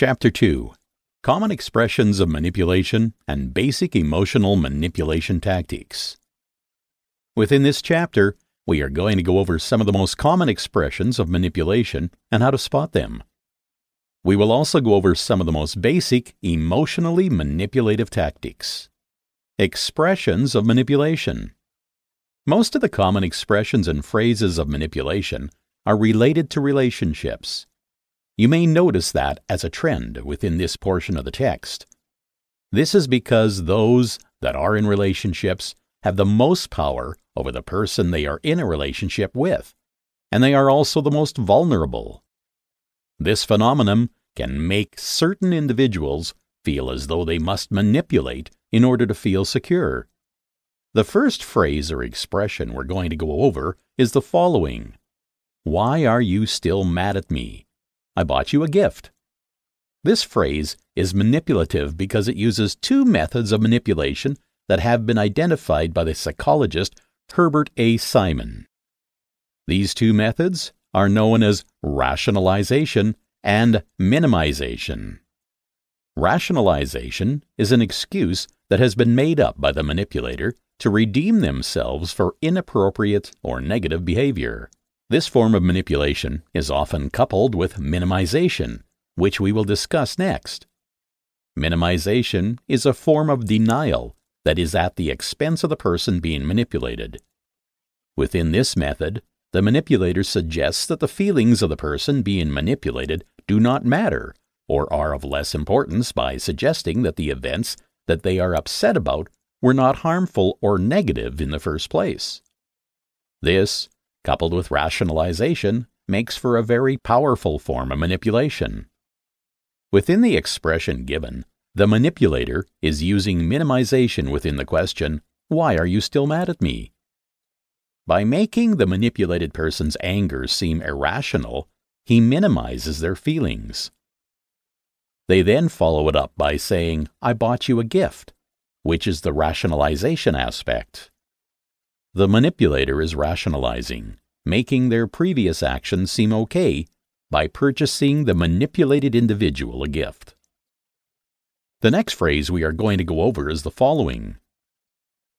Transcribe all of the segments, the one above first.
Chapter 2 Common Expressions of Manipulation and Basic Emotional Manipulation Tactics. Within this chapter, we are going to go over some of the most common expressions of manipulation and how to spot them. We will also go over some of the most basic emotionally manipulative tactics. Expressions of manipulation. Most of the common expressions and phrases of manipulation are related to relationships. You may notice that as a trend within this portion of the text. This is because those that are in relationships have the most power over the person they are in a relationship with, and they are also the most vulnerable. This phenomenon can make certain individuals feel as though they must manipulate in order to feel secure. The first phrase or expression we're going to go over is the following Why are you still mad at me? I bought you a gift. This phrase is manipulative because it uses two methods of manipulation that have been identified by the psychologist Herbert A. Simon. These two methods are known as rationalization and minimization. Rationalization is an excuse that has been made up by the manipulator to redeem themselves for inappropriate or negative behavior. This form of manipulation is often coupled with minimization, which we will discuss next. Minimization is a form of denial that is at the expense of the person being manipulated. Within this method, the manipulator suggests that the feelings of the person being manipulated do not matter or are of less importance by suggesting that the events that they are upset about were not harmful or negative in the first place. This coupled with rationalization, makes for a very powerful form of manipulation. Within the expression given, the manipulator is using minimization within the question, Why are you still mad at me? By making the manipulated person's anger seem irrational, he minimizes their feelings. They then follow it up by saying, I bought you a gift, which is the rationalization aspect. The manipulator is rationalizing, making their previous actions seem okay by purchasing the manipulated individual a gift. The next phrase we are going to go over is the following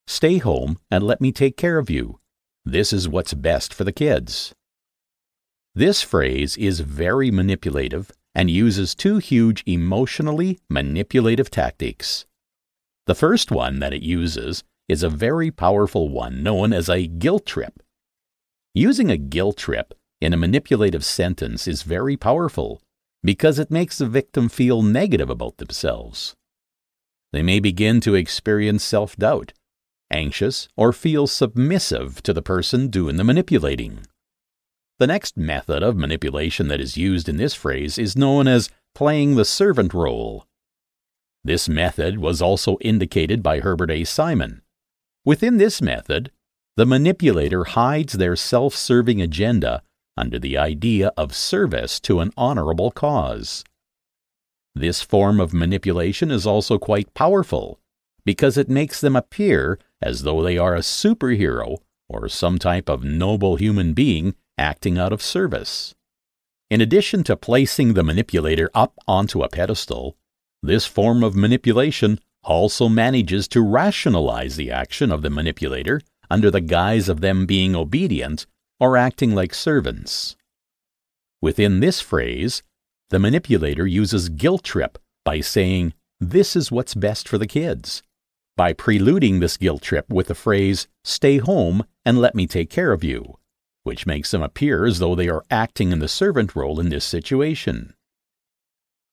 Stay home and let me take care of you. This is what's best for the kids. This phrase is very manipulative and uses two huge emotionally manipulative tactics. The first one that it uses is a very powerful one known as a guilt trip. Using a guilt trip in a manipulative sentence is very powerful because it makes the victim feel negative about themselves. They may begin to experience self doubt, anxious, or feel submissive to the person doing the manipulating. The next method of manipulation that is used in this phrase is known as playing the servant role. This method was also indicated by Herbert A. Simon, Within this method, the manipulator hides their self serving agenda under the idea of service to an honorable cause. This form of manipulation is also quite powerful because it makes them appear as though they are a superhero or some type of noble human being acting out of service. In addition to placing the manipulator up onto a pedestal, this form of manipulation also manages to rationalize the action of the manipulator under the guise of them being obedient or acting like servants. Within this phrase, the manipulator uses guilt trip by saying, This is what's best for the kids, by preluding this guilt trip with the phrase, Stay home and let me take care of you, which makes them appear as though they are acting in the servant role in this situation.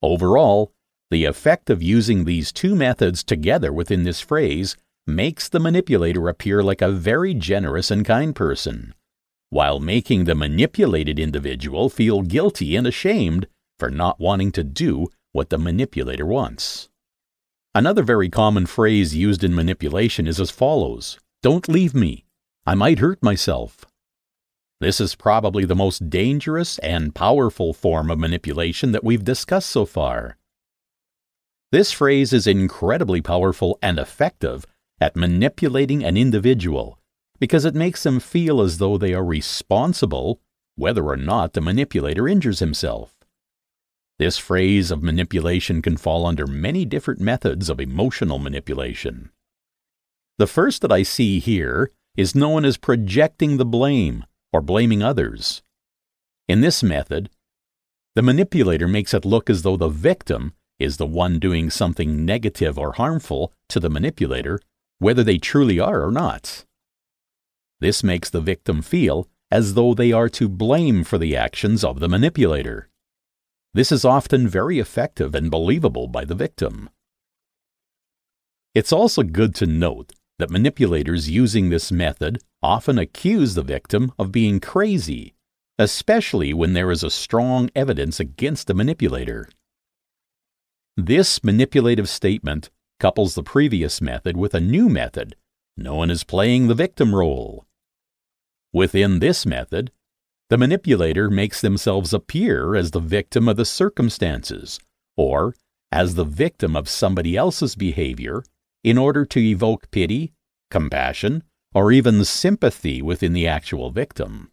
Overall, the effect of using these two methods together within this phrase makes the manipulator appear like a very generous and kind person, while making the manipulated individual feel guilty and ashamed for not wanting to do what the manipulator wants. Another very common phrase used in manipulation is as follows Don't leave me. I might hurt myself. This is probably the most dangerous and powerful form of manipulation that we've discussed so far. This phrase is incredibly powerful and effective at manipulating an individual because it makes them feel as though they are responsible whether or not the manipulator injures himself. This phrase of manipulation can fall under many different methods of emotional manipulation. The first that I see here is known as projecting the blame or blaming others. In this method, the manipulator makes it look as though the victim is the one doing something negative or harmful to the manipulator, whether they truly are or not. This makes the victim feel as though they are to blame for the actions of the manipulator. This is often very effective and believable by the victim. It's also good to note that manipulators using this method often accuse the victim of being crazy, especially when there is a strong evidence against the manipulator. This manipulative statement couples the previous method with a new method known as playing the victim role. Within this method, the manipulator makes themselves appear as the victim of the circumstances or as the victim of somebody else's behavior in order to evoke pity, compassion, or even sympathy within the actual victim.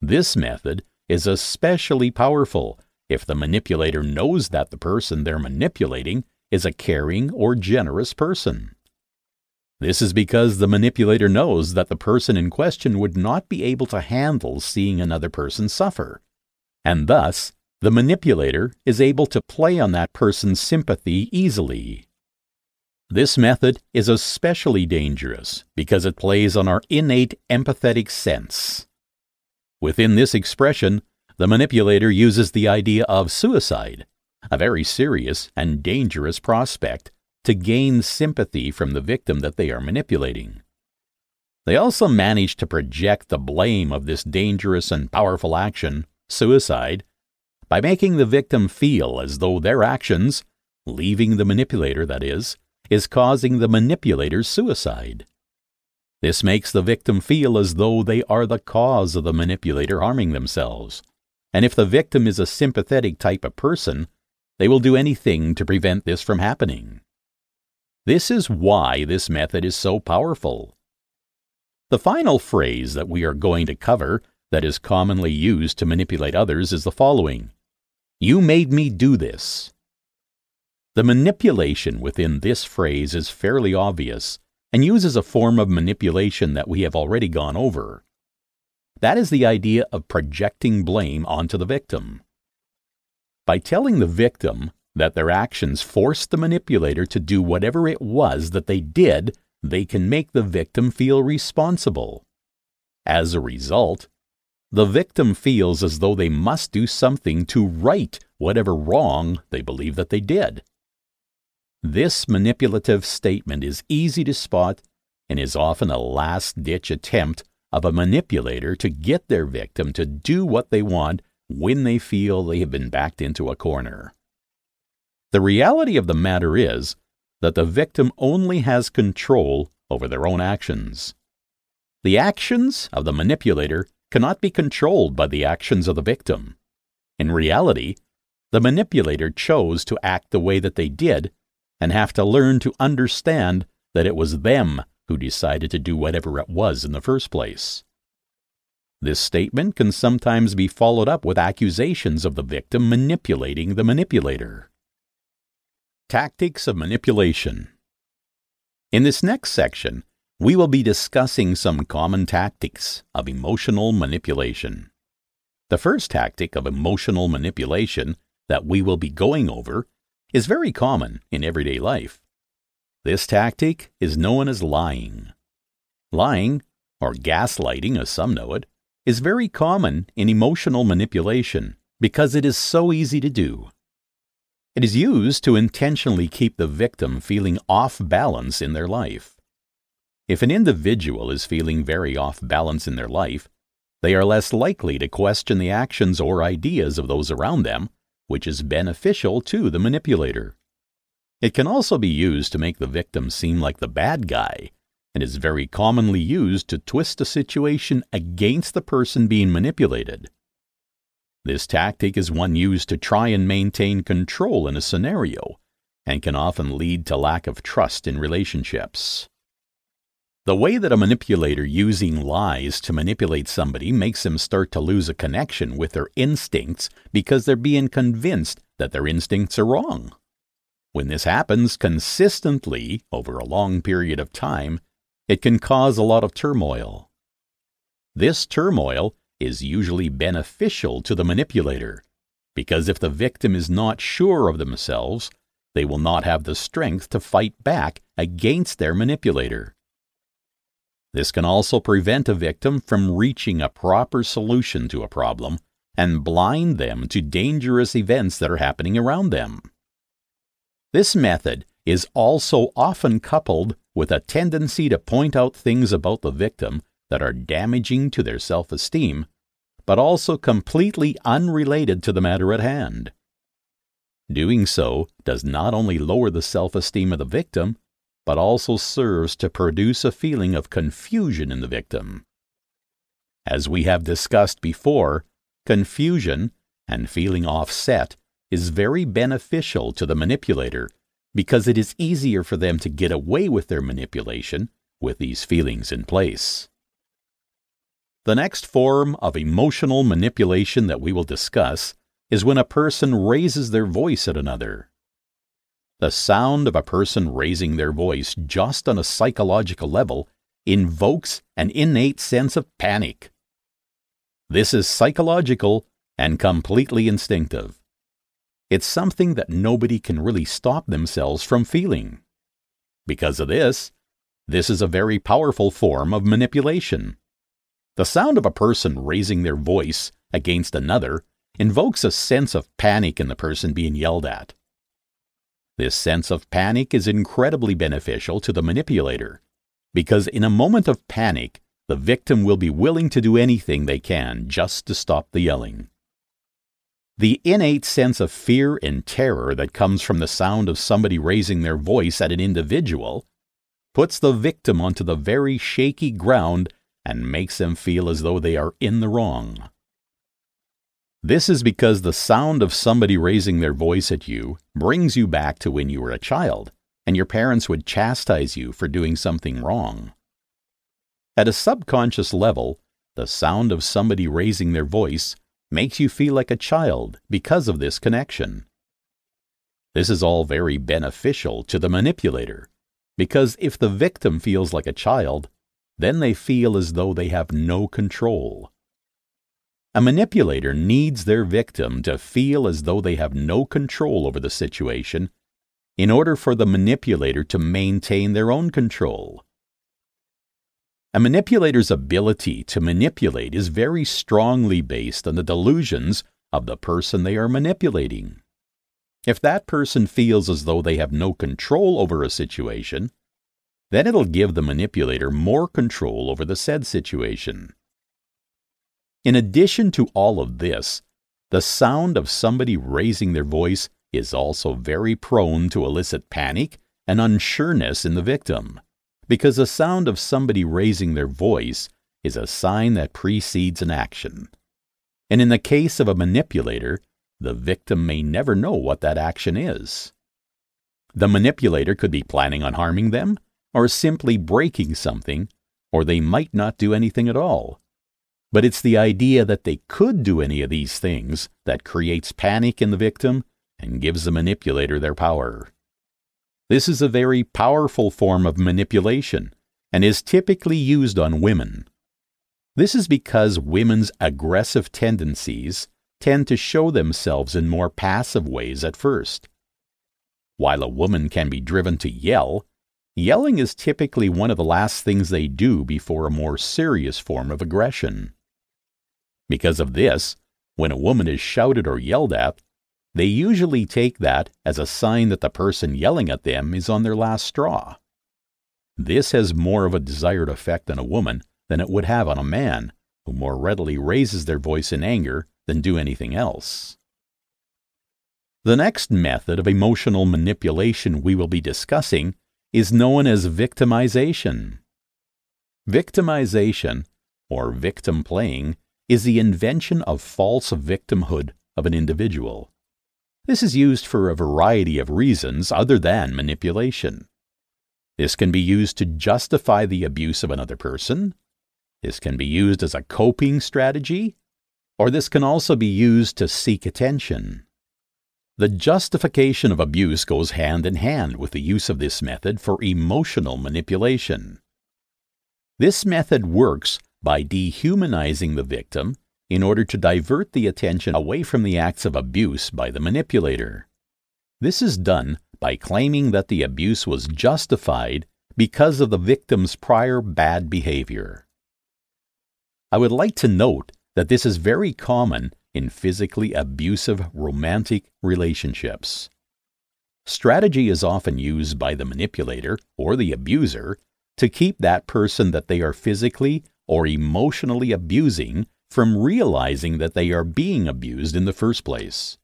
This method is especially powerful if the manipulator knows that the person they're manipulating is a caring or generous person. This is because the manipulator knows that the person in question would not be able to handle seeing another person suffer, and thus the manipulator is able to play on that person's sympathy easily. This method is especially dangerous because it plays on our innate empathetic sense. Within this expression, the manipulator uses the idea of suicide, a very serious and dangerous prospect, to gain sympathy from the victim that they are manipulating. They also manage to project the blame of this dangerous and powerful action, suicide, by making the victim feel as though their actions, leaving the manipulator that is, is causing the manipulator's suicide. This makes the victim feel as though they are the cause of the manipulator harming themselves. And if the victim is a sympathetic type of person, they will do anything to prevent this from happening. This is why this method is so powerful. The final phrase that we are going to cover that is commonly used to manipulate others is the following You made me do this. The manipulation within this phrase is fairly obvious and uses a form of manipulation that we have already gone over. That is the idea of projecting blame onto the victim. By telling the victim that their actions forced the manipulator to do whatever it was that they did, they can make the victim feel responsible. As a result, the victim feels as though they must do something to right whatever wrong they believe that they did. This manipulative statement is easy to spot and is often a last ditch attempt of a manipulator to get their victim to do what they want when they feel they have been backed into a corner. The reality of the matter is that the victim only has control over their own actions. The actions of the manipulator cannot be controlled by the actions of the victim. In reality, the manipulator chose to act the way that they did and have to learn to understand that it was them who decided to do whatever it was in the first place. This statement can sometimes be followed up with accusations of the victim manipulating the manipulator. Tactics of Manipulation In this next section, we will be discussing some common tactics of emotional manipulation. The first tactic of emotional manipulation that we will be going over is very common in everyday life. This tactic is known as lying. Lying, or gaslighting as some know it, is very common in emotional manipulation because it is so easy to do. It is used to intentionally keep the victim feeling off balance in their life. If an individual is feeling very off balance in their life, they are less likely to question the actions or ideas of those around them, which is beneficial to the manipulator. It can also be used to make the victim seem like the bad guy, and is very commonly used to twist a situation against the person being manipulated. This tactic is one used to try and maintain control in a scenario and can often lead to lack of trust in relationships. The way that a manipulator using lies to manipulate somebody makes them start to lose a connection with their instincts because they're being convinced that their instincts are wrong. When this happens consistently over a long period of time, it can cause a lot of turmoil. This turmoil is usually beneficial to the manipulator because if the victim is not sure of themselves, they will not have the strength to fight back against their manipulator. This can also prevent a victim from reaching a proper solution to a problem and blind them to dangerous events that are happening around them. This method is also often coupled with a tendency to point out things about the victim that are damaging to their self esteem, but also completely unrelated to the matter at hand. Doing so does not only lower the self esteem of the victim, but also serves to produce a feeling of confusion in the victim. As we have discussed before, confusion and feeling offset is very beneficial to the manipulator because it is easier for them to get away with their manipulation with these feelings in place. The next form of emotional manipulation that we will discuss is when a person raises their voice at another. The sound of a person raising their voice just on a psychological level invokes an innate sense of panic. This is psychological and completely instinctive. It's something that nobody can really stop themselves from feeling. Because of this, this is a very powerful form of manipulation. The sound of a person raising their voice against another invokes a sense of panic in the person being yelled at. This sense of panic is incredibly beneficial to the manipulator because in a moment of panic, the victim will be willing to do anything they can just to stop the yelling. The innate sense of fear and terror that comes from the sound of somebody raising their voice at an individual puts the victim onto the very shaky ground and makes them feel as though they are in the wrong. This is because the sound of somebody raising their voice at you brings you back to when you were a child and your parents would chastise you for doing something wrong. At a subconscious level, the sound of somebody raising their voice makes you feel like a child because of this connection. This is all very beneficial to the manipulator because if the victim feels like a child, then they feel as though they have no control. A manipulator needs their victim to feel as though they have no control over the situation in order for the manipulator to maintain their own control. A manipulator's ability to manipulate is very strongly based on the delusions of the person they are manipulating. If that person feels as though they have no control over a situation, then it'll give the manipulator more control over the said situation. In addition to all of this, the sound of somebody raising their voice is also very prone to elicit panic and unsureness in the victim, because the sound of somebody raising their voice is a sign that precedes an action. And in the case of a manipulator, the victim may never know what that action is. The manipulator could be planning on harming them, or simply breaking something, or they might not do anything at all. But it's the idea that they could do any of these things that creates panic in the victim and gives the manipulator their power. This is a very powerful form of manipulation and is typically used on women. This is because women's aggressive tendencies tend to show themselves in more passive ways at first. While a woman can be driven to yell, yelling is typically one of the last things they do before a more serious form of aggression. Because of this, when a woman is shouted or yelled at, they usually take that as a sign that the person yelling at them is on their last straw. This has more of a desired effect on a woman than it would have on a man, who more readily raises their voice in anger than do anything else. The next method of emotional manipulation we will be discussing is known as victimization. Victimization, or victim playing, is the invention of false victimhood of an individual. This is used for a variety of reasons other than manipulation. This can be used to justify the abuse of another person. This can be used as a coping strategy, or this can also be used to seek attention. The justification of abuse goes hand in hand with the use of this method for emotional manipulation. This method works by dehumanizing the victim in order to divert the attention away from the acts of abuse by the manipulator. This is done by claiming that the abuse was justified because of the victim's prior bad behavior. I would like to note that this is very common in physically abusive romantic relationships. Strategy is often used by the manipulator or the abuser to keep that person that they are physically or emotionally abusing from realizing that they are being abused in the first place.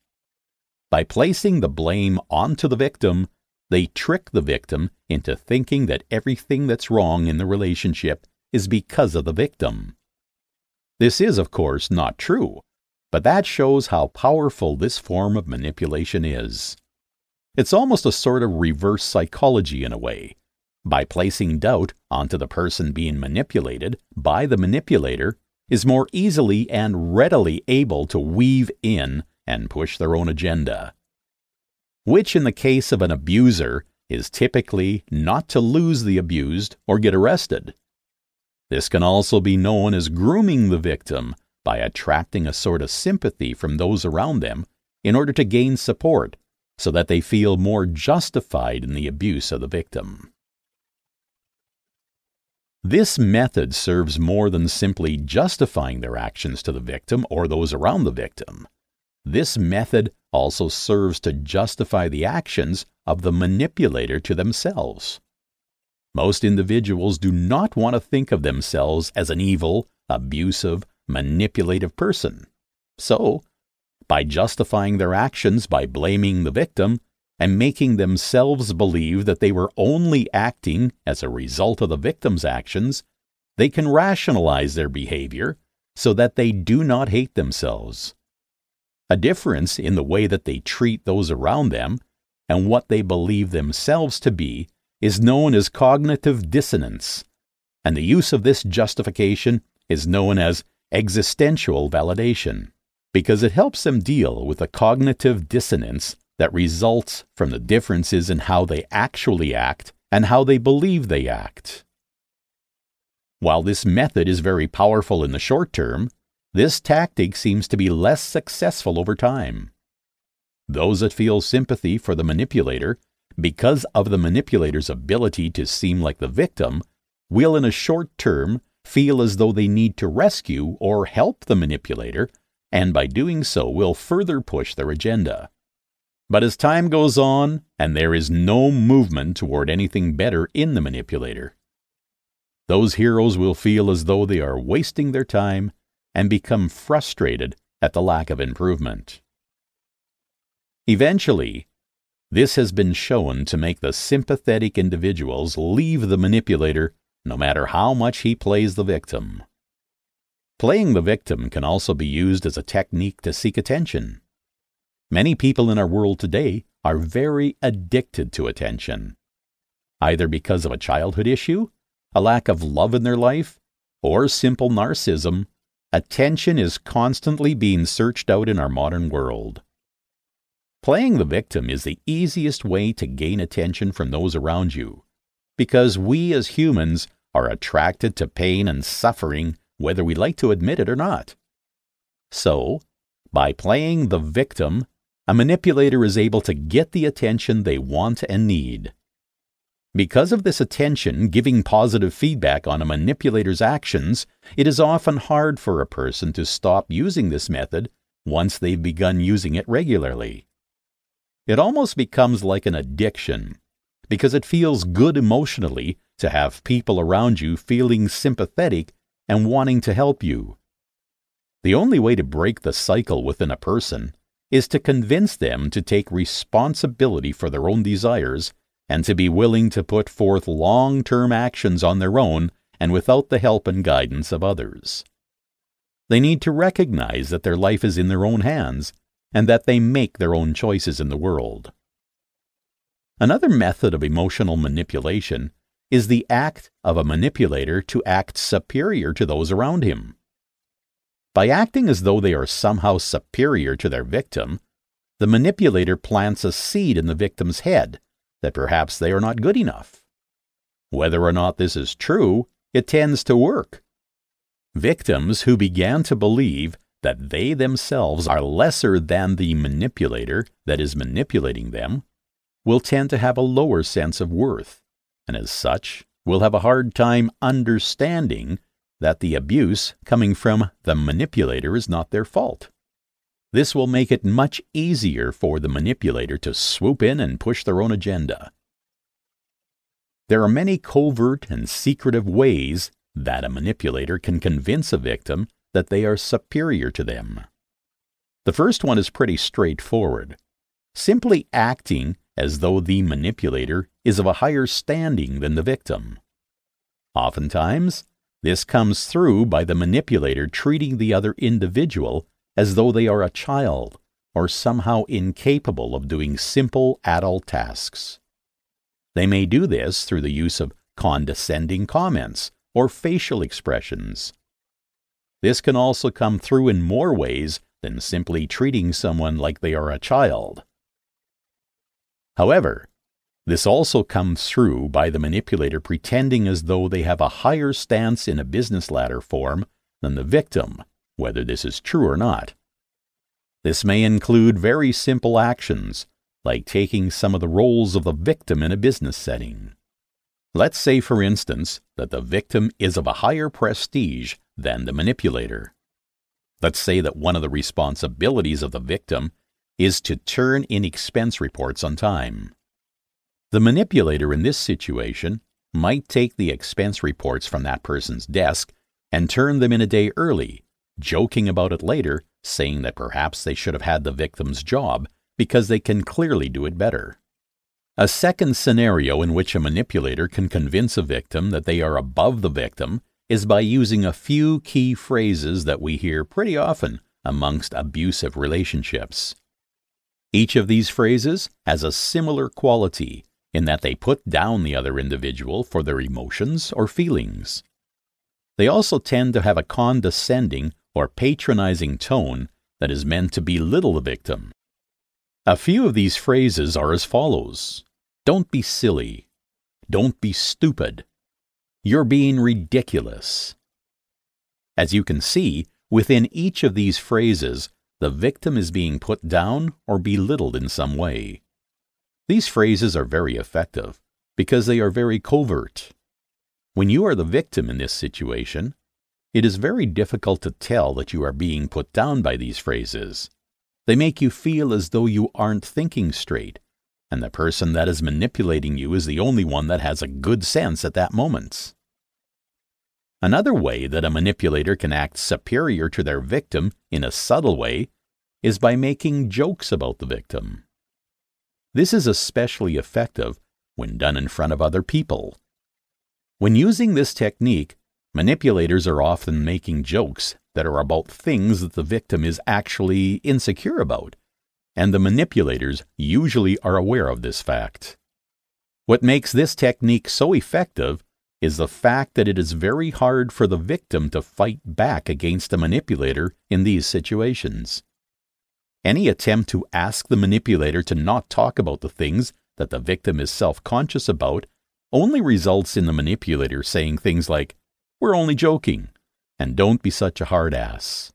By placing the blame onto the victim, they trick the victim into thinking that everything that's wrong in the relationship is because of the victim. This is, of course, not true, but that shows how powerful this form of manipulation is. It's almost a sort of reverse psychology in a way. By placing doubt onto the person being manipulated by the manipulator is more easily and readily able to weave in and push their own agenda. Which, in the case of an abuser, is typically not to lose the abused or get arrested. This can also be known as grooming the victim by attracting a sort of sympathy from those around them in order to gain support so that they feel more justified in the abuse of the victim. This method serves more than simply justifying their actions to the victim or those around the victim. This method also serves to justify the actions of the manipulator to themselves. Most individuals do not want to think of themselves as an evil, abusive, manipulative person. So, by justifying their actions by blaming the victim, and making themselves believe that they were only acting as a result of the victim's actions, they can rationalize their behavior so that they do not hate themselves. A difference in the way that they treat those around them and what they believe themselves to be is known as cognitive dissonance, and the use of this justification is known as existential validation because it helps them deal with the cognitive dissonance that results from the differences in how they actually act and how they believe they act. While this method is very powerful in the short term, this tactic seems to be less successful over time. Those that feel sympathy for the manipulator, because of the manipulator's ability to seem like the victim, will in a short term feel as though they need to rescue or help the manipulator, and by doing so will further push their agenda. But as time goes on, and there is no movement toward anything better in the manipulator, those heroes will feel as though they are wasting their time and become frustrated at the lack of improvement. Eventually, this has been shown to make the sympathetic individuals leave the manipulator no matter how much he plays the victim. Playing the victim can also be used as a technique to seek attention. Many people in our world today are very addicted to attention, either because of a childhood issue, a lack of love in their life, or simple narcissism. Attention is constantly being searched out in our modern world. Playing the victim is the easiest way to gain attention from those around you, because we as humans are attracted to pain and suffering whether we like to admit it or not. So, by playing the victim, a manipulator is able to get the attention they want and need. Because of this attention giving positive feedback on a manipulator's actions, it is often hard for a person to stop using this method once they've begun using it regularly. It almost becomes like an addiction because it feels good emotionally to have people around you feeling sympathetic and wanting to help you. The only way to break the cycle within a person is to convince them to take responsibility for their own desires and to be willing to put forth long term actions on their own and without the help and guidance of others. They need to recognize that their life is in their own hands and that they make their own choices in the world. Another method of emotional manipulation is the act of a manipulator to act superior to those around him. By acting as though they are somehow superior to their victim, the manipulator plants a seed in the victim's head that perhaps they are not good enough. Whether or not this is true, it tends to work. Victims who began to believe that they themselves are lesser than the manipulator that is manipulating them will tend to have a lower sense of worth and as such will have a hard time understanding that the abuse coming from the manipulator is not their fault. This will make it much easier for the manipulator to swoop in and push their own agenda. There are many covert and secretive ways that a manipulator can convince a victim that they are superior to them. The first one is pretty straightforward. Simply acting as though the manipulator is of a higher standing than the victim. Oftentimes, this comes through by the manipulator treating the other individual as though they are a child or somehow incapable of doing simple adult tasks. They may do this through the use of condescending comments or facial expressions. This can also come through in more ways than simply treating someone like they are a child. However, this also comes through by the manipulator pretending as though they have a higher stance in a business ladder form than the victim, whether this is true or not. This may include very simple actions, like taking some of the roles of the victim in a business setting. Let's say, for instance, that the victim is of a higher prestige than the manipulator. Let's say that one of the responsibilities of the victim is to turn in expense reports on time. The manipulator in this situation might take the expense reports from that person's desk and turn them in a day early, joking about it later, saying that perhaps they should have had the victim's job because they can clearly do it better. A second scenario in which a manipulator can convince a victim that they are above the victim is by using a few key phrases that we hear pretty often amongst abusive relationships. Each of these phrases has a similar quality in that they put down the other individual for their emotions or feelings. They also tend to have a condescending or patronizing tone that is meant to belittle the victim. A few of these phrases are as follows Don't be silly. Don't be stupid. You're being ridiculous. As you can see, within each of these phrases, the victim is being put down or belittled in some way. These phrases are very effective because they are very covert. When you are the victim in this situation, it is very difficult to tell that you are being put down by these phrases. They make you feel as though you aren't thinking straight, and the person that is manipulating you is the only one that has a good sense at that moment. Another way that a manipulator can act superior to their victim in a subtle way is by making jokes about the victim. This is especially effective when done in front of other people. When using this technique, manipulators are often making jokes that are about things that the victim is actually insecure about, and the manipulators usually are aware of this fact. What makes this technique so effective is the fact that it is very hard for the victim to fight back against a manipulator in these situations. Any attempt to ask the manipulator to not talk about the things that the victim is self conscious about only results in the manipulator saying things like, We're only joking, and don't be such a hard ass.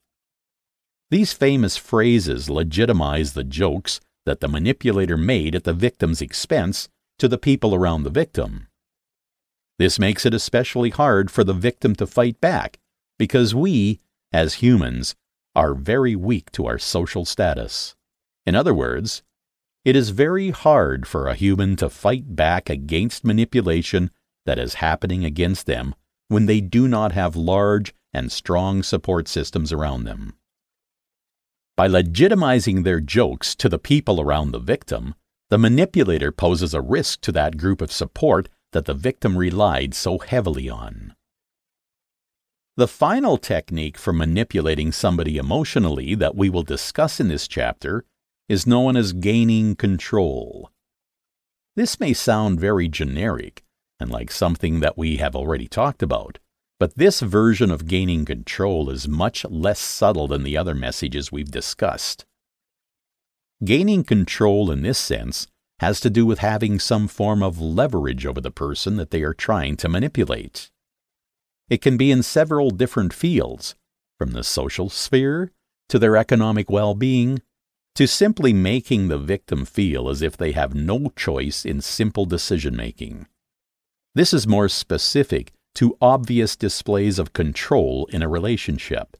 These famous phrases legitimize the jokes that the manipulator made at the victim's expense to the people around the victim. This makes it especially hard for the victim to fight back because we, as humans, are very weak to our social status. In other words, it is very hard for a human to fight back against manipulation that is happening against them when they do not have large and strong support systems around them. By legitimizing their jokes to the people around the victim, the manipulator poses a risk to that group of support that the victim relied so heavily on. The final technique for manipulating somebody emotionally that we will discuss in this chapter is known as gaining control. This may sound very generic, and like something that we have already talked about. But this version of gaining control is much less subtle than the other messages we've discussed. Gaining control in this sense has to do with having some form of leverage over the person that they are trying to manipulate. It can be in several different fields, from the social sphere to their economic well being to simply making the victim feel as if they have no choice in simple decision making. This is more specific to obvious displays of control in a relationship.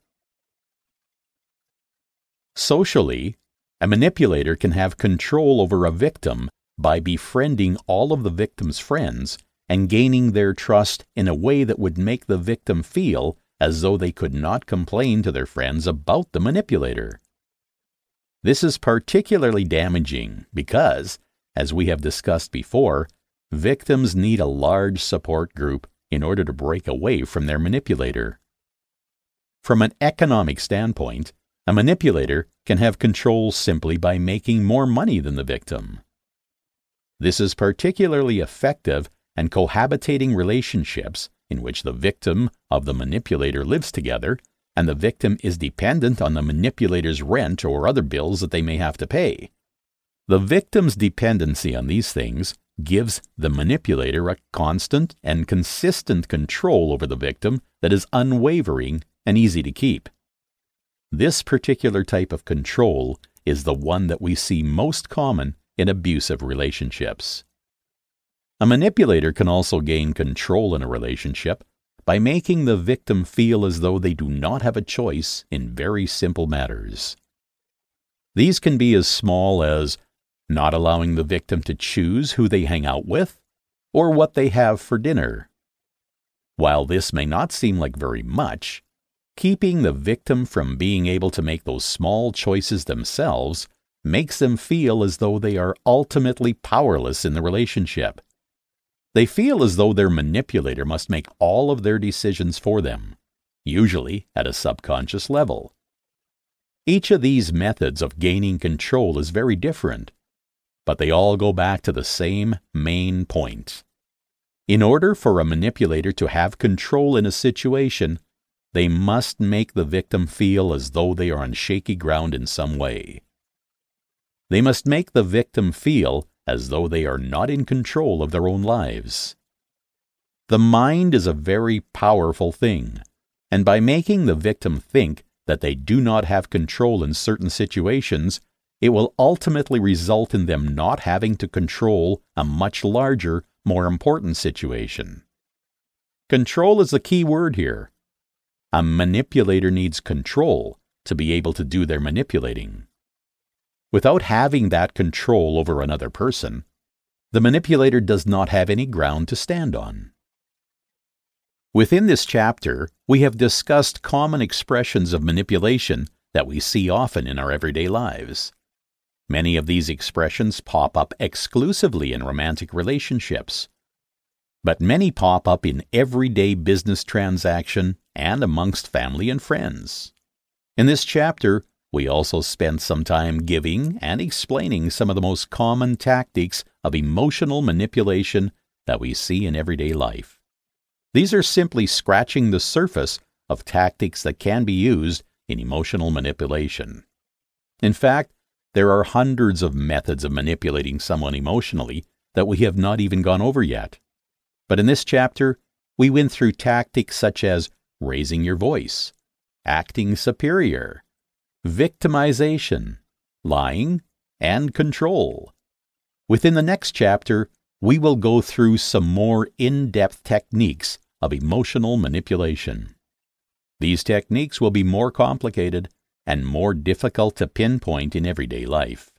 Socially, a manipulator can have control over a victim by befriending all of the victim's friends and gaining their trust in a way that would make the victim feel as though they could not complain to their friends about the manipulator. This is particularly damaging because, as we have discussed before, victims need a large support group in order to break away from their manipulator. From an economic standpoint, a manipulator can have control simply by making more money than the victim. This is particularly effective in cohabitating relationships in which the victim of the manipulator lives together and the victim is dependent on the manipulator's rent or other bills that they may have to pay. The victim's dependency on these things gives the manipulator a constant and consistent control over the victim that is unwavering and easy to keep. This particular type of control is the one that we see most common in abusive relationships. A manipulator can also gain control in a relationship by making the victim feel as though they do not have a choice in very simple matters. These can be as small as not allowing the victim to choose who they hang out with or what they have for dinner. While this may not seem like very much, keeping the victim from being able to make those small choices themselves makes them feel as though they are ultimately powerless in the relationship. They feel as though their manipulator must make all of their decisions for them, usually at a subconscious level. Each of these methods of gaining control is very different, but they all go back to the same main point. In order for a manipulator to have control in a situation, they must make the victim feel as though they are on shaky ground in some way. They must make the victim feel as though they are not in control of their own lives. The mind is a very powerful thing, and by making the victim think that they do not have control in certain situations, it will ultimately result in them not having to control a much larger, more important situation. Control is the key word here. A manipulator needs control to be able to do their manipulating. Without having that control over another person, the manipulator does not have any ground to stand on. Within this chapter, we have discussed common expressions of manipulation that we see often in our everyday lives. Many of these expressions pop up exclusively in romantic relationships, but many pop up in everyday business transaction and amongst family and friends. In this chapter, we also spent some time giving and explaining some of the most common tactics of emotional manipulation that we see in everyday life. These are simply scratching the surface of tactics that can be used in emotional manipulation. In fact, there are hundreds of methods of manipulating someone emotionally that we have not even gone over yet. But in this chapter, we went through tactics such as raising your voice, acting superior, victimization, lying, and control. Within the next chapter, we will go through some more in depth techniques of emotional manipulation. These techniques will be more complicated and more difficult to pinpoint in everyday life.